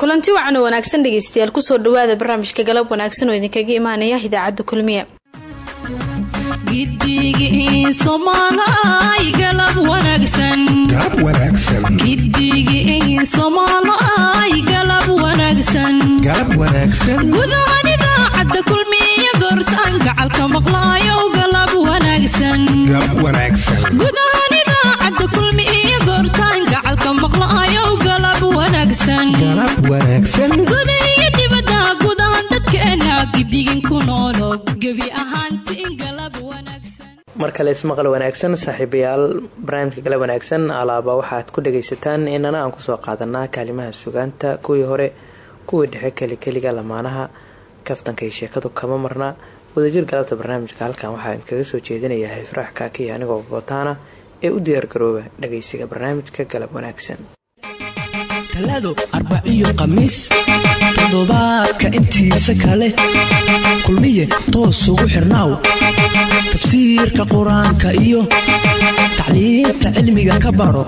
kulanti wacan oo wanaagsan dhegeystayaal ku soo dhawaada barnaamijka galab wanaagsan oo idinkaga imaanaya idaacadda kulmiye gudahan idaacadda kulmiye goortaan gacalka maqlaayo galab wanaagsangudahan idaacadda kulmi iyo goortaan gacalka maqlaayo galab wanaagsan mar kale ismaqal wanaagsan saaxiibayaal barnaamijka galab wanaagsan alaaba waxaad ku dhagaysataan inana aan ku soo qaadanaa kaalimaha sugaanta kuwii hore kuwii dhexe kelikeliga lamaanaha kaftanka iyo sheekadu kama marna. Wadajir galabta barnaamijka halkan waxaa idinkaga soo jeedinayaa hifraax kaakiya anigoo bootaana ee u diyaargarooba dhagaysiga barnaamijka galab wanaagsan talaado arbaciyo khamiis toddobaadka intiisa kale. Kulmiye toos ugu xirnaaw tafsiirka qur'aanka iyo tacliinta cilmiga ka baro.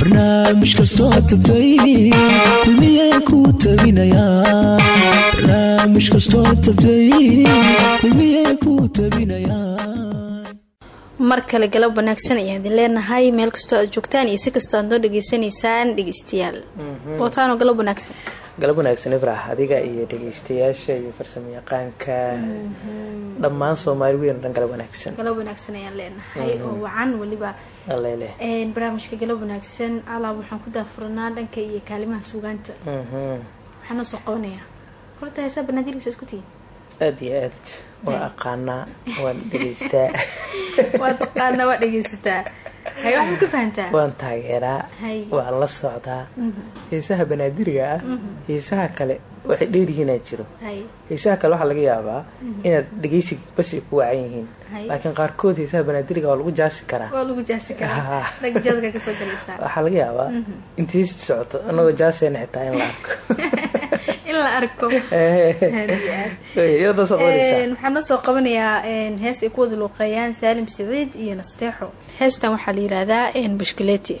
Barnaamij kastoo tabtay kulmiye kuu tabinayaa mar kale galab wanaagsan ayaan idin leenahay. Meel kastoo aad joogtaan iyo si kastoo aad noo dhageysanaysaan dhegeystayaal bootaano galab wanaagsan. Galab wanaagsan ifrax adiga iyo dhageystayaasha iyo farsamo yaqaanka. Dhammaan soomaali weyn o dhan galab wanaagsan. Galab wanaagsan ayaan leenahay oo wacan weliba alele barnaamijka galab wanaagsan alaab waxaan ku daafuranaa dhanka iyo kaalimaha suugaanta. Waxaa noo soo qabanayaa horta heesaa banaadiriisa isku aada iyo aad waa aqaanaa waan dhegeystaa. Waa taqaanaa waa dhegeysataa hay waxaa ka fahantaa. Waan taageeraa waan la socdaa. Heesaha banaadiriga ah heesaha kale waxay dheeryihiinaa jiro. Hay. Heesaha kale waxaa laga yaabaa inaad dhegeysi bas ay ku wacan yihiin. Laakiin qaarkood heesaha banaadiriga waa lagu jaasi karaa. Waxaa laga yaabaa inta heesti socoto anagoo jaaseyna xitaa in la arko in la arko. Soo qabanaysaa waxaan noo soo qabanayaa hees ay ku wada luuqeeyaan saalim iyo nasteexo heestan waxaa la yihahdaa bushkuleti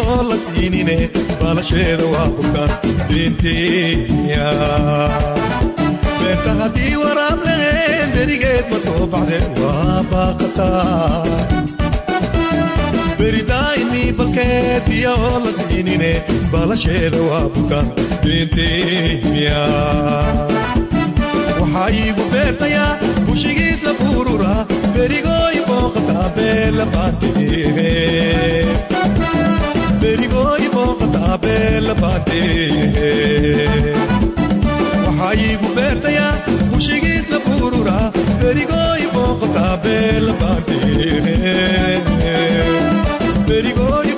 biyo la siinine baalasheeda waa bukan diintiya beerta haddii waraab laheen berigeed ma soo baxdee waa baaqataa beridaa'imii balkeed biyo la siinine baalasheeda waa bukan diintiya waxaa iigu beertayaa bushigiis la burura berigooy booqataa beela baanteehe berigooy booqataa beela baanteehe waxaa iigu beertayaa bushigiis la burura berigooy booqataa beela baanteehe berigooy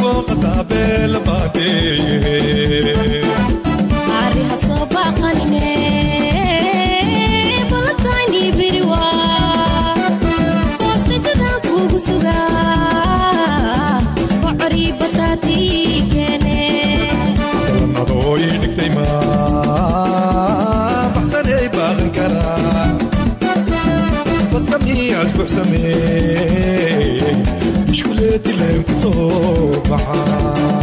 sameeyey mushkuleed ilaan ku soo baxaa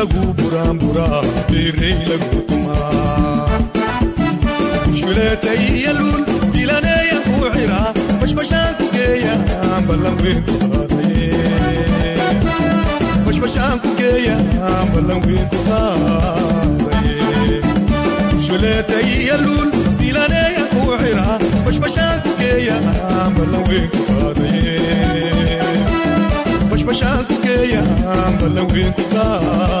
lagu buraanburaa beeray lagu tumaa mushkuleetayya luul bilaneeya u xiraa bashbashaan ku geeya ballan weyn ku qaadaye mushkuleetayya luul bilaneeya u xiraa bashbashaan ku geeya ballan weyn ku qaadaye bashbashaan ku geeya ballan weyn ku qaadaye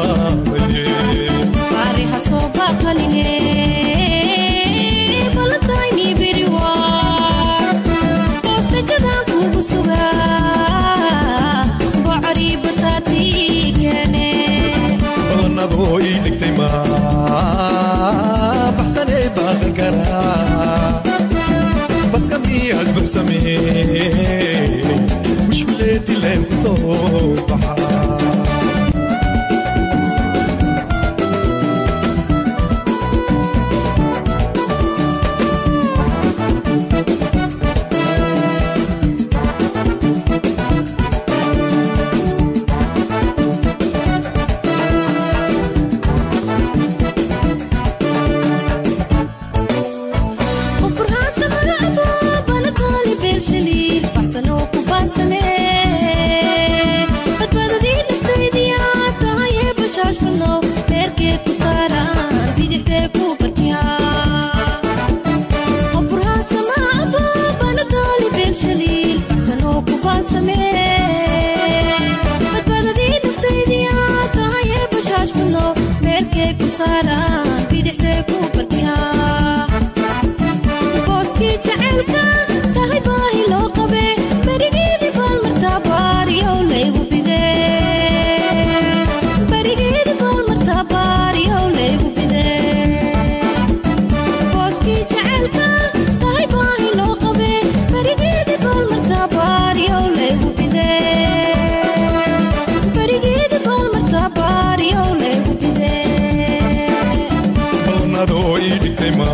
midnima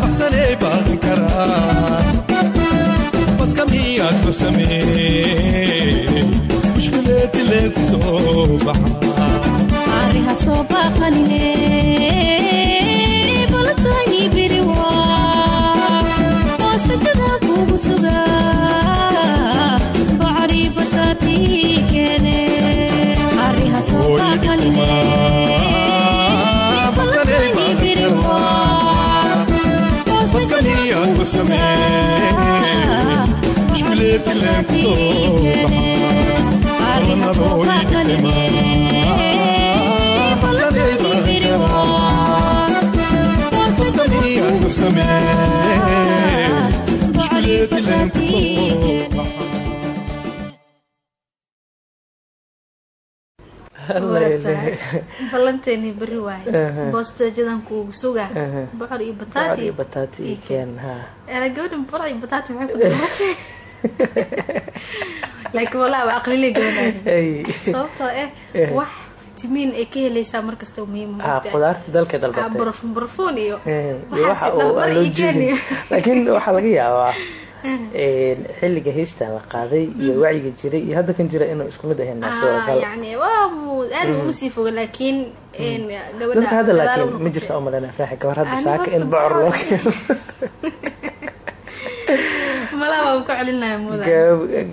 baxsanee baadan karaa maskamiyaad korsamee mushkileedilee ku soo baxa ballanteeni beri waaye boosteejadan kuugu sugaa bocor iyo bataati iyo bataati iyo keen ha. Ana gabadhan bocor iyo bataati maxay ku dabatay laakiin walaa gabadhan Ay. sababtoo ah wax fitamiin ay ka helaysaa markasta muhiim ha qudaarta dalka barfuun barfuun iyo. Eh, laakiin waxaa laga yaabaa een, xilliga heystan la qaaday iyo wacyiga jiray iyo hadda kan jira inuu isku mid ahayn Ah, een, gabadha dadka hadda laakiin ma jirta umalena raaxi gabar hadda saaka in bocor loo keeno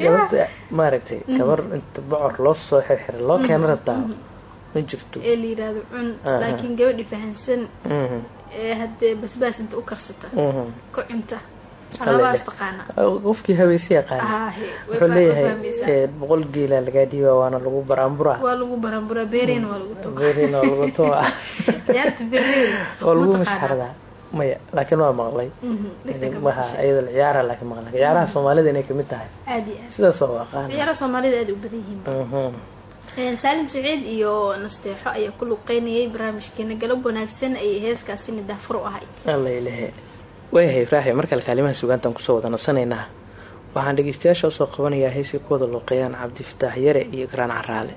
gabadha maaragtay gabar inta bocor loo soo xirxiray loo keeno rabtaa? Ma jirto. Laakiin gabadhi fahansan Mhm, ee haddee basbaas inta u karsata. Mhm. ku cunta. Qofkii habeese yaqaana. Wuxuu leeyahay boqol geela lagaa dhiiba waana lagu baranburaa beereyna waa lagu masxaradaa maya laakiin waa maqlay. Mhm, iyada ciyaara laakiin maqlay. Ciyaaraha soomaalida inay ka mid tahay. Sidaas waa aqaan ciyaaraha soomaalida aad u badan yihiin. Een, saalim saciid iyo nasteexo ayaa ku luqeynayay barnaamijkeena galab wanaagsan ayay heeskaasina daafur u ahayd. Alla ilahe waayahay raaxi. Markale kaalimaha sugaantan ku soo wada nasanaynaa waxaan dhegeystayaasha u soo qabanayaa wada luuqeeyaan cabdifataax yare iyo ikraan caraale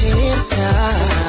inantan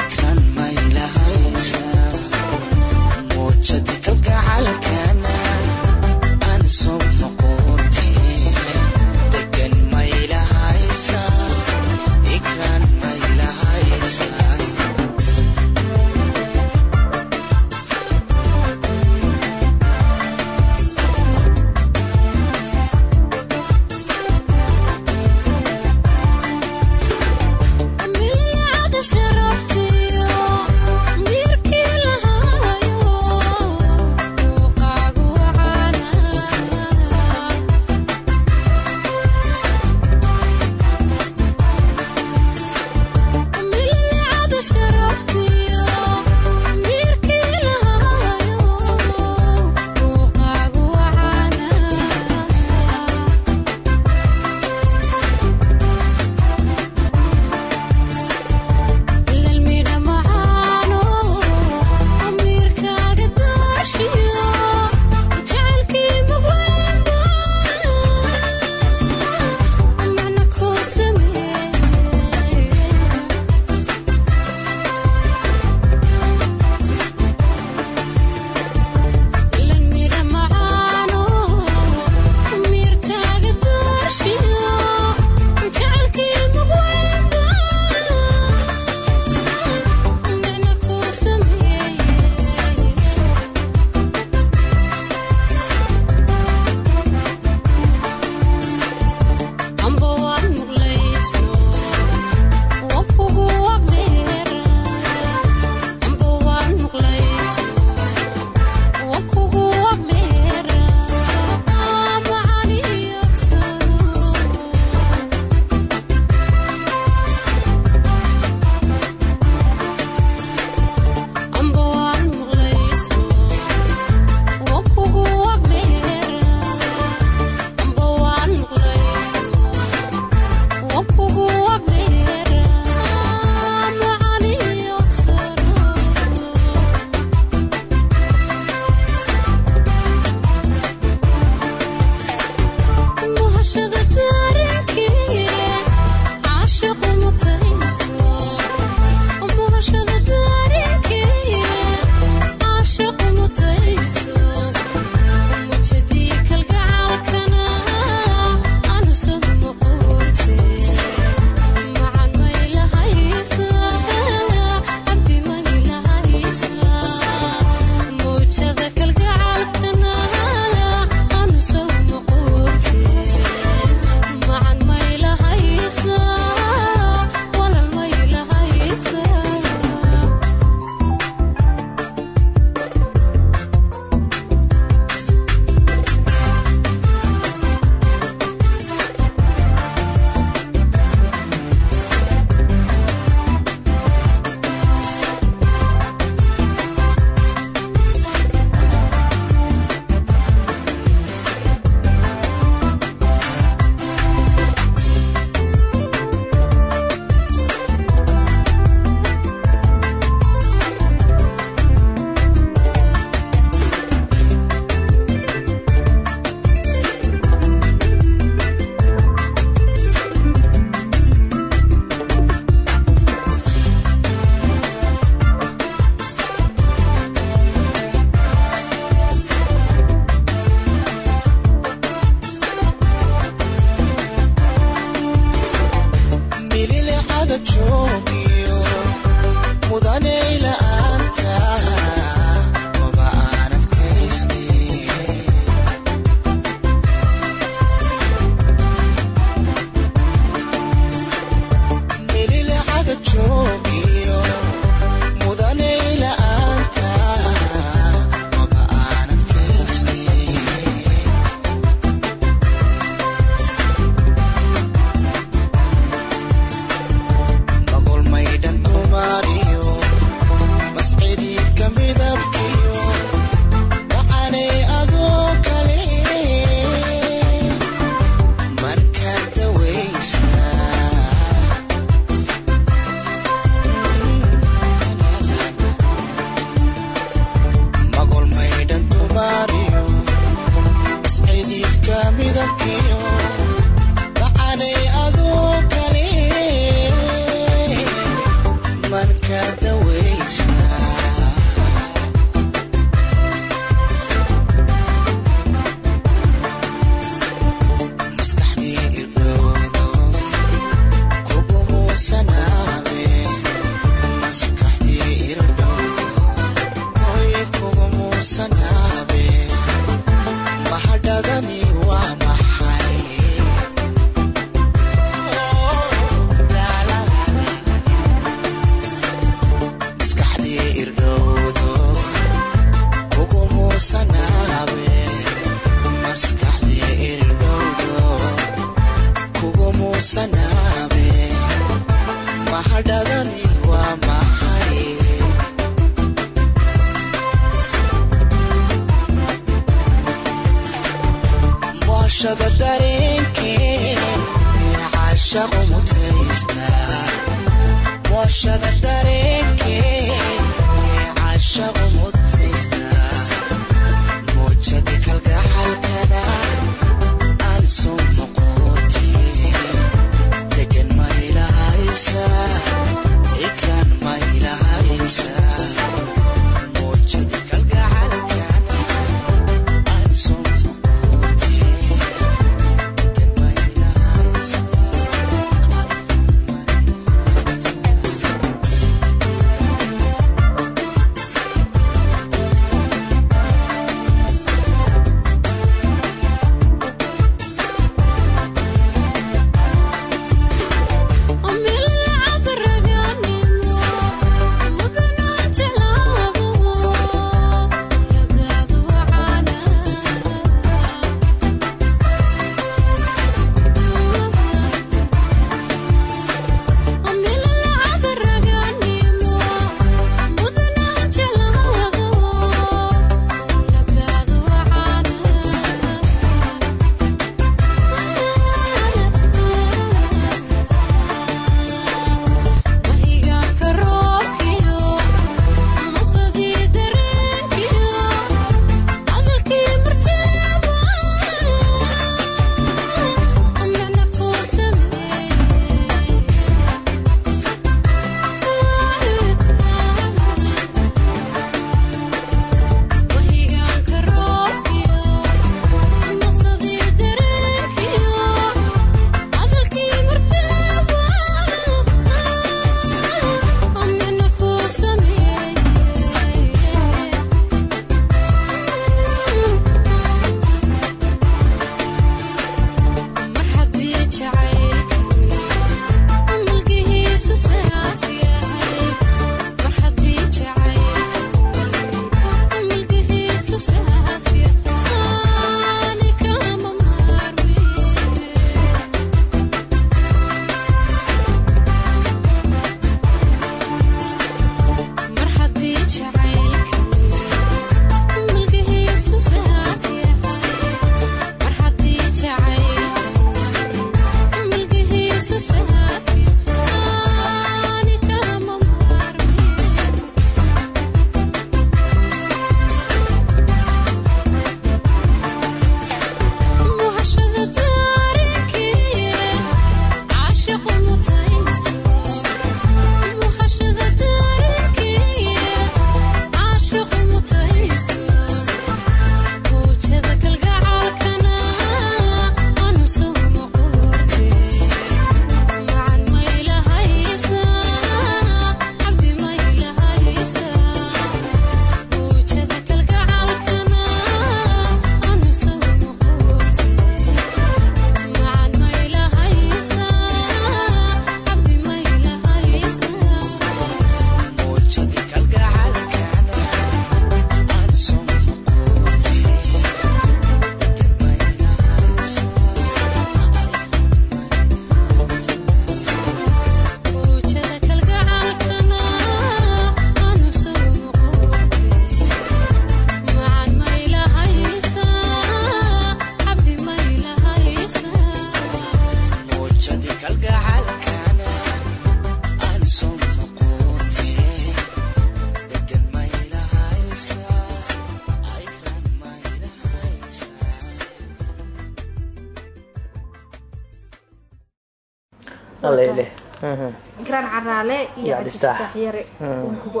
garaan caraale iyo cabdifataax yare uun kugu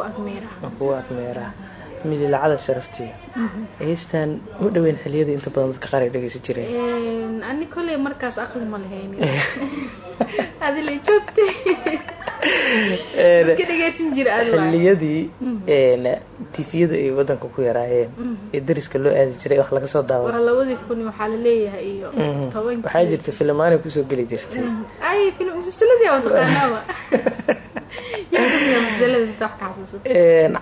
agmeera midilacada sharaftii heystaan u dhoweyn xiliyadii inta badan dadka qaar ay dhegeysan jireen. Ani koley markaas aqli ma lahayn adila joogtay waay xiliyadii tifiyadu ay wadanka ku yaraayeen ee dariska loo aadi jiray wax laga soo daawado waa labadii kun waxaa la leeyahay iyo tobankii waxaa jirta filimaanay ku soo geli jirtay. Ay film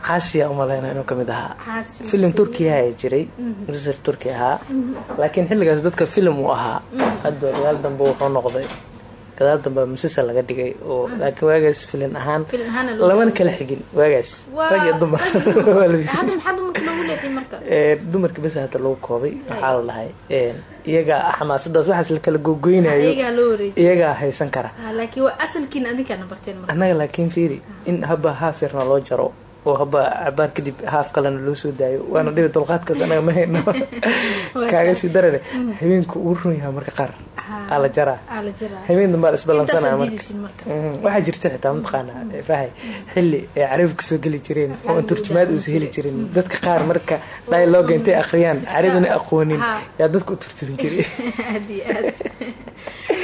caasiya umaleyna inuu ka mid ahaa. Filim turkiya ayaa jiray. Musasar turki ahaa. Laakiin xilligaas dadka filim uu ahaa hadba gadaal dambe wuxuu noqday gadaal dambe musasar laga dhigay oo laakiin waagaas filim ahaan lamana kala xigin waagaas. Waa- rag iyo dumar. hadda dumarka bes hata lagu koobay waxaa la dhahay een, iyaga xamaasadaas waxaas la kala gogoynayo iyagaa haysan kara. Ah, laakiin fiiri in haba haaf yarna loo jaro oo haba cabaar kadib haaf kalena loo soo daayo. Waana dhibi dulqaadkaas anaga ma hayno kaaga sii darane habeenku uu run yahay marka qaar. Aa la jaraa habeen dambe aa la marka. Mhm. waxaa jirta xitaa mataqaana fahay xilli ay carabka soo geli jireen oo aan turjumaad uusa heli jirin dadka qaar marka dialoga intay akhriyaan carabina aqoonin yaa dadka u turjumin jiray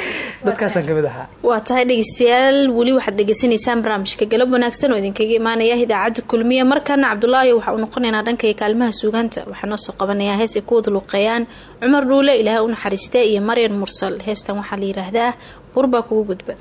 dadkaasaan ka mid ahaa. Waa tahay dhegeystayaal. Weli waxaad dhegeysanaysaan barnaamijka galab wanaagsan oo idinkaga imaanaya idaacadda kulmiye. Markana cabdulaahi waxa uu noqonaynaa dhanka kaalmaha suugaanta waxaa noo soo qabanayaa hees ay ku wada luuqeeyaan cumar dhuule ilaahay u naxariistee iyo maryan mursal. Heestan waxaa la yidhaahdaa burbaa kugu gudba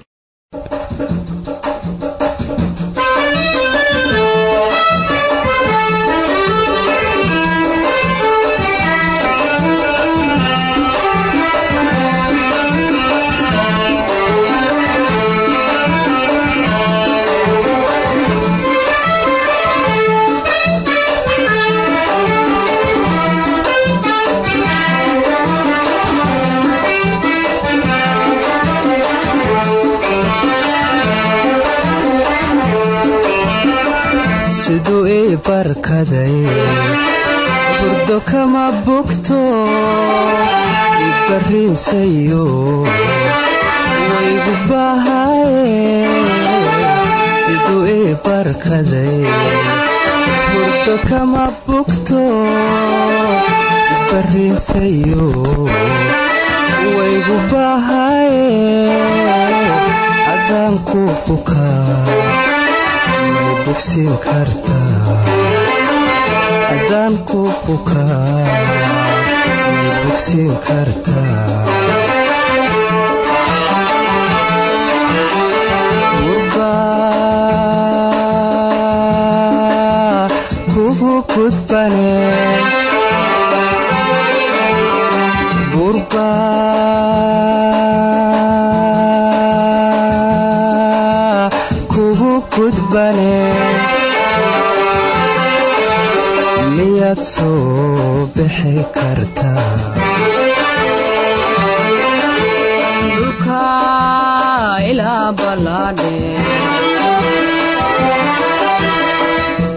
barkaday burdo kama bogto ibariinsayo waygu bahaye siduu ii barkaday burdo kama bogto ibariinsayo waygu bahaye haddaan ku bukaa may bogsiin haddaan ku bukaa may bogsiin kartaa gurbaa kugu gudbane miyaad soo bixi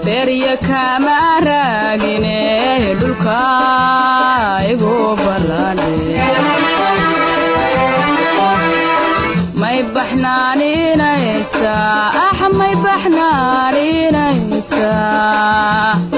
berya kama raagine dhulka igu ballaadhe. May baxnaaninaysaa ax may baxnaaninaysaa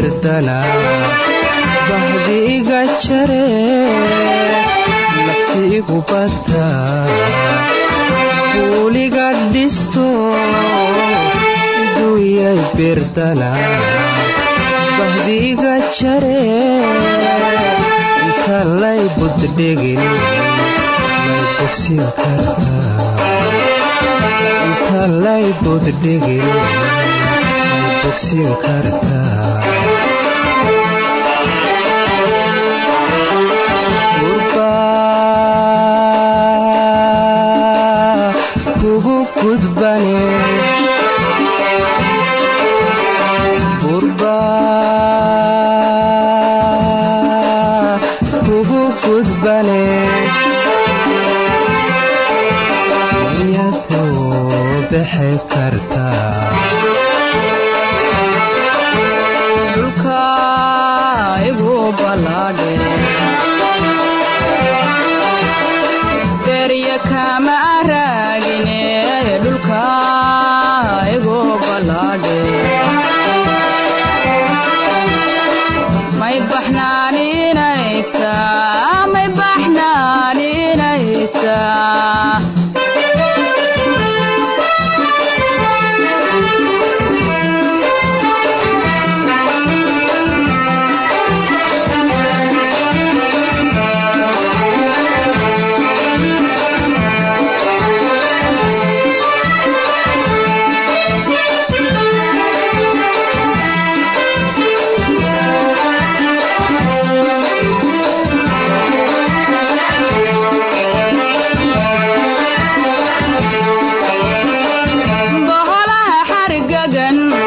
jirtana bahdi iga jare nafsi igu badda kuuliga dhisto bogsin kartaa gudbane dagan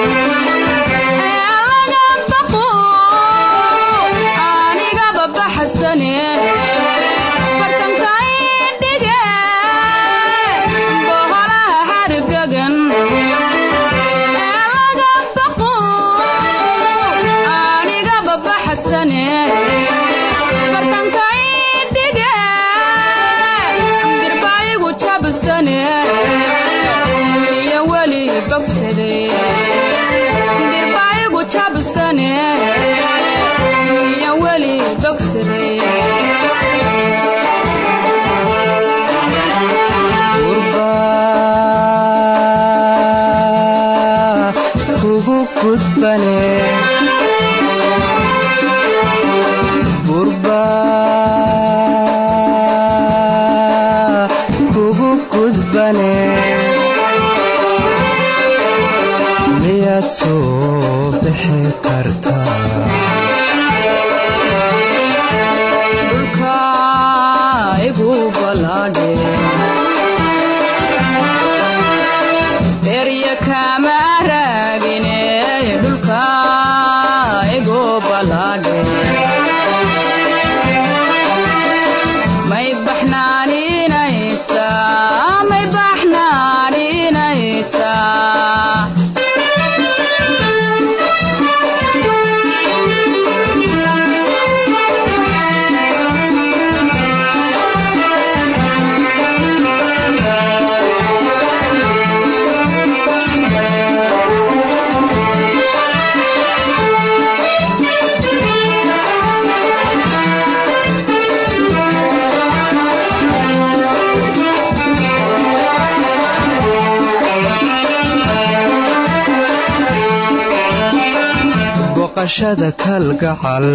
baqashada kalgacal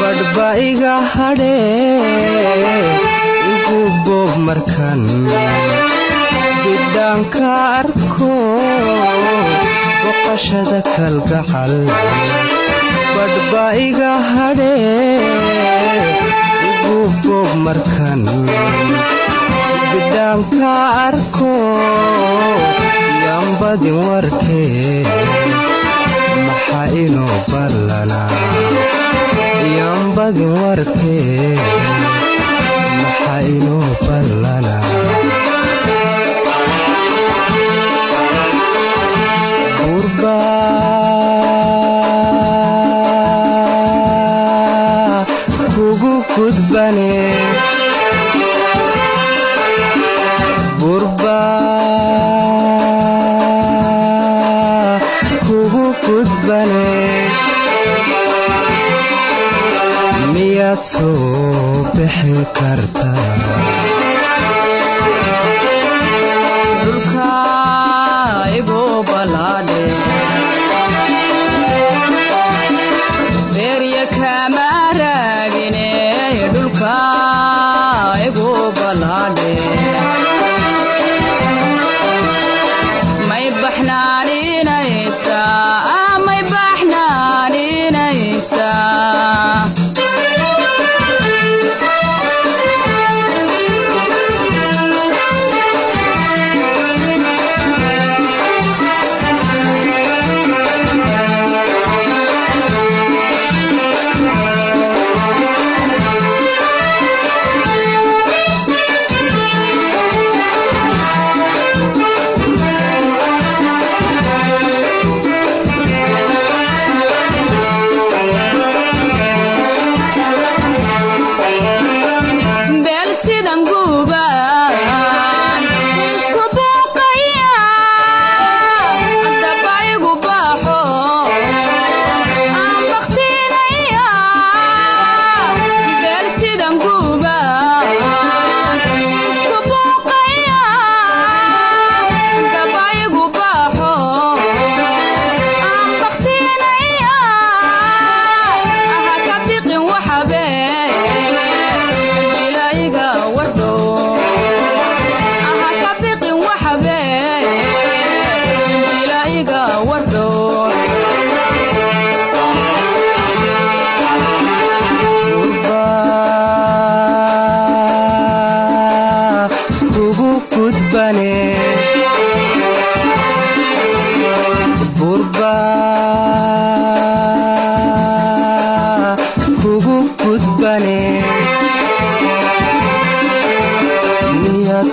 badhba iga hadhee igu boob markan bidhaanka arko baqashada kalgacal badhba iga hadhee igu boob markan bidhaanka arko yambadin warkee maxa inoo ballanaa yambadin warkee maxa inoo ballanaa soo bixi kartaa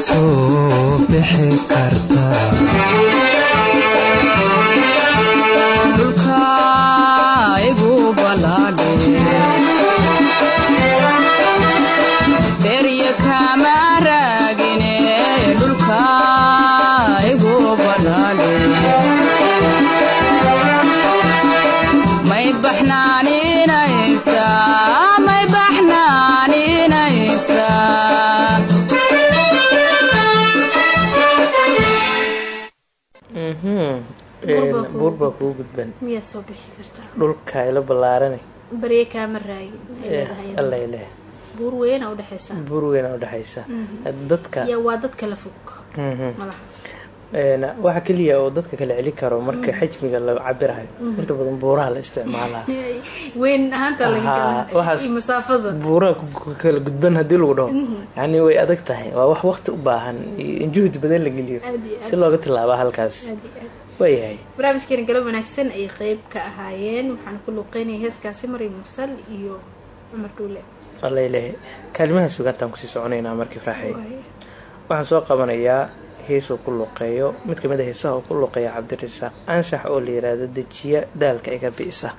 soo bixi kartaa dhexaysa dadka ya waa dad kala fog. Mhm. malaha Een, waxa keliya oo dadka kala celi karo marka xajmiga la cabirayo inta badan buuraha la isticmaalaa weyn ahaanta laga Haa, gala waxaas- iyo masaafada. buuraha ku- ku- kala gudban haddii lagu dhaho. Yani way adag tahay. Waa wax waqti u baahan. Iyo in juhdi badan la geliyo. Si looga tilaaba halkaas. Waayahay barnaamijkeena galab wanaagsan ayay qeyb ka ahaayeen. Waxaan ku luuqeynaya heeskaasi maryam masal iyo cumar dhuule alla ileh kaalimaha sugaantaan ku sii soconaynaa markii faaxay waxaan soo qabanayaa heesuu ku luqeeyo mid ka mid a heesaha uu ku luqeeya cabdirasaaq anshax oo la yiraahdo dejiya daalka iga bi'isa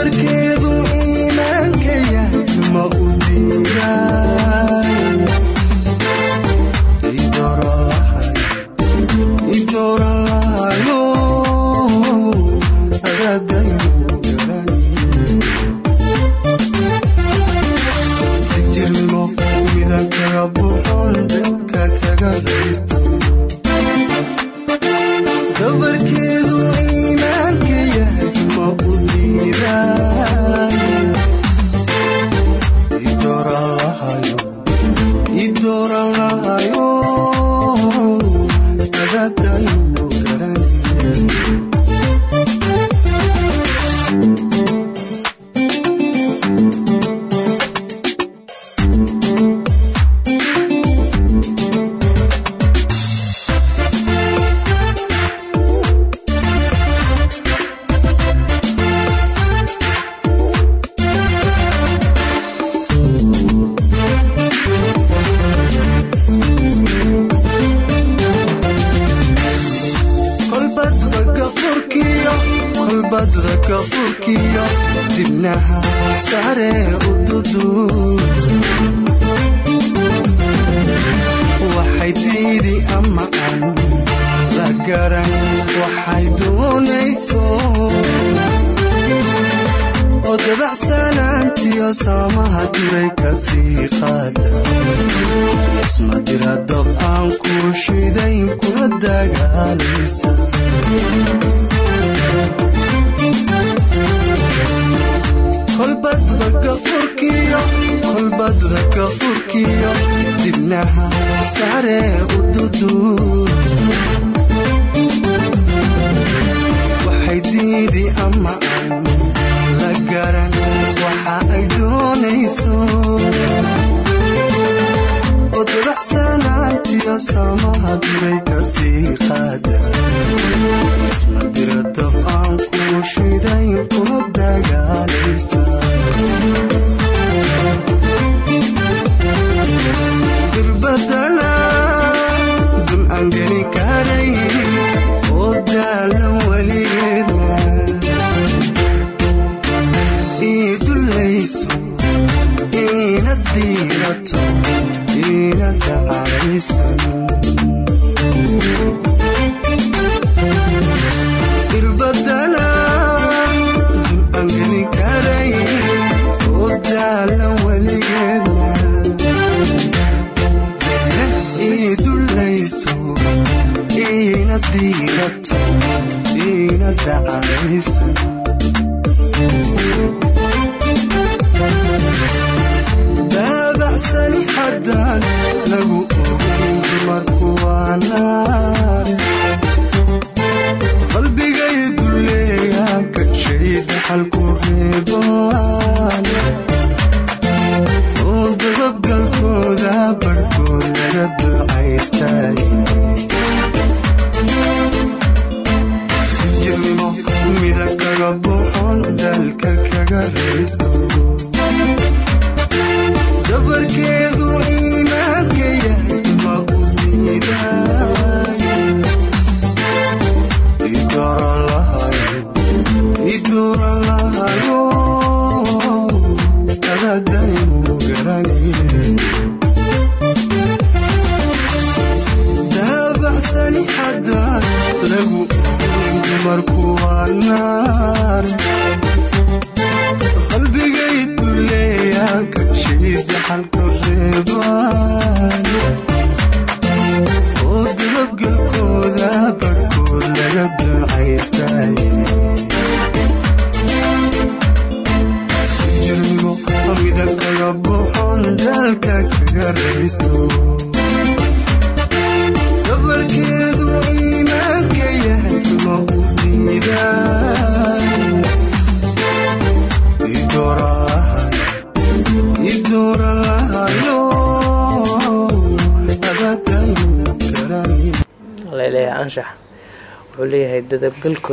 dabarkeedu sare u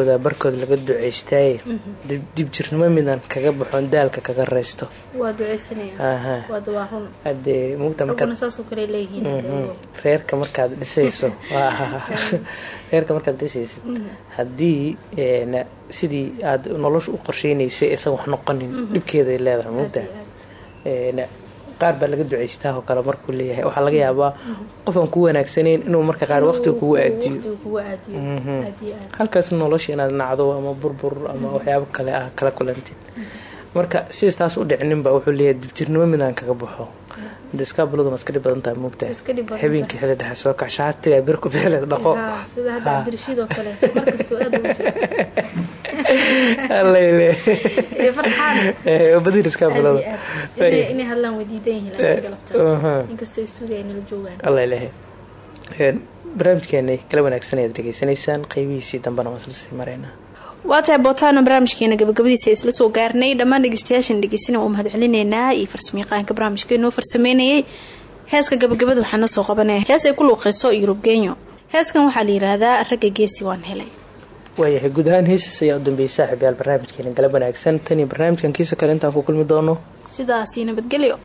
dadabgalkooda barkood laga duceystaaye dib jirnimo midaan kaga baxoon daalka kaga raysto. Mhm. reerka markaad dhisayso. Reerka markaad dhisaysid. Haddii een, sidii aad nolosha u qorsheynaysay aysan wax noqonin dhibkeeday leedahay mugta qaar baa laga duceystaa oo kale markuu leeyahay. Waxaa laga yaabaa qof aan ku wanaagsanayn inuu marka qaar waqtiga kugu aadiyo. Mhm. halkaas nolosha inaad nacdo ama burbur ama waxyaabo kale ah kala kulantid. Marka sidaas taas u dhicininba wuxuu leeyahay dibjirnimo midaan kaga baxo. Ma iska dhib badan tahay moogtahay habeenkii xili dhexe soo kac shaatiga bir ku beeleed dhaqo Barnaamijkeenay kala wanaagsan ayaad dhegeysanaysaan qeybihiisii dambena waan isla sii maraynaa waa tahay bootaano barnaamijkeena gabagabadiisa isla soo gaarnay dhammaan dhegeystayaashan dhegeysana uu mahadcelinaynaa iyo farsamayaqaanka barnaamijka inoo farsameynayay heeska gabagabada waxaa noo soo qabanaya hees ay ku luuqeyso yurub genyo heeskan waxaa la yidhaahdaa ragga geesi waan helay waayahay guud ahaan heesas ayaa u dambeeyay saaxiibyaal barnaamijkeena galab wanaagsan. Tan iyo barnaamijkan kiisa kale intaan ku kulmi doono. Sidaasi nabadgelyo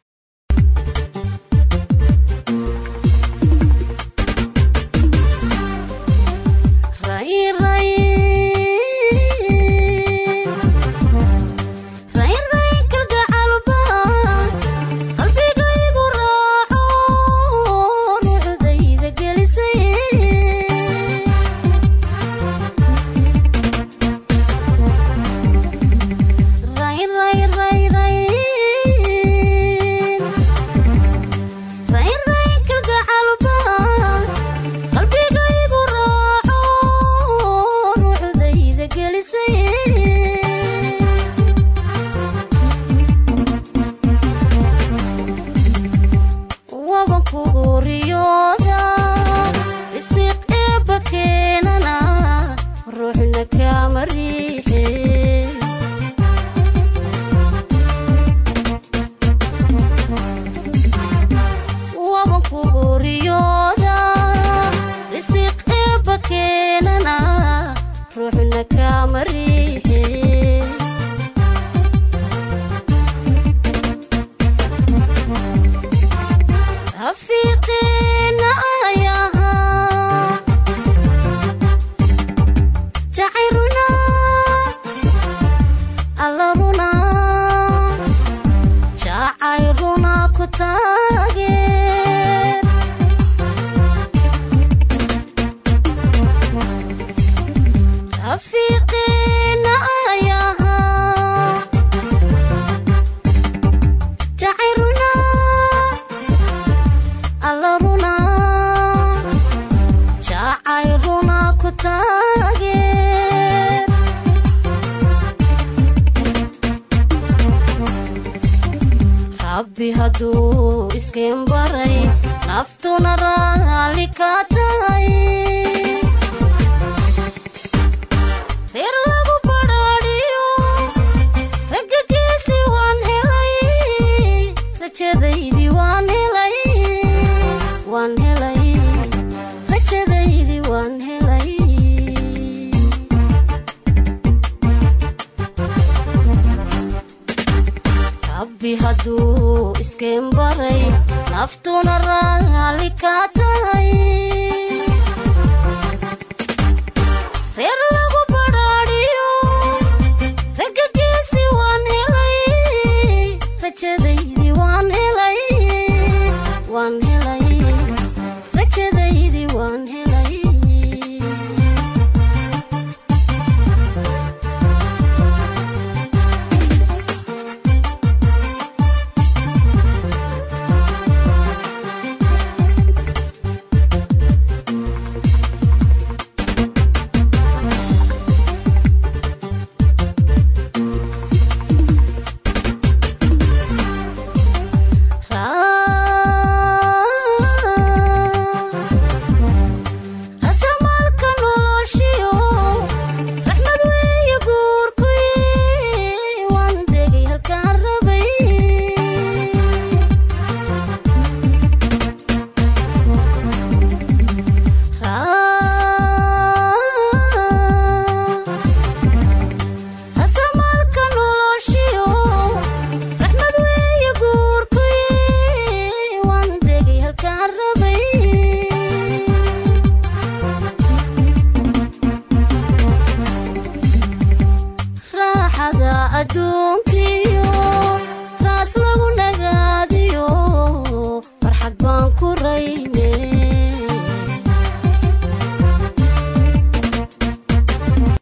rabbi hadduu iskeen baray naftuna raalli ka tahay